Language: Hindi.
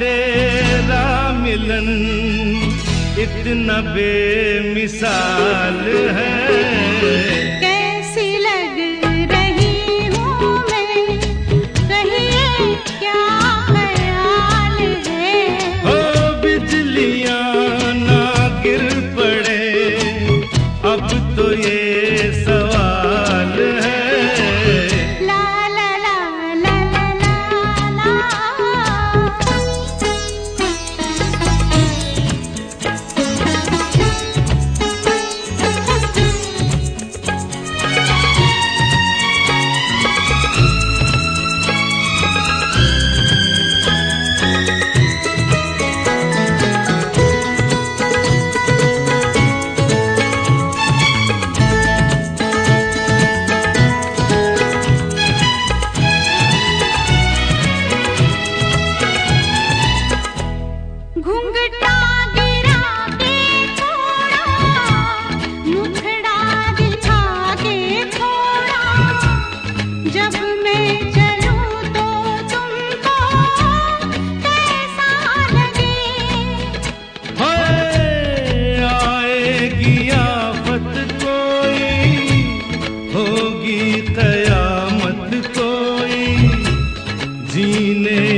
तेरा मिलन इतना बेमिसाल है। जीने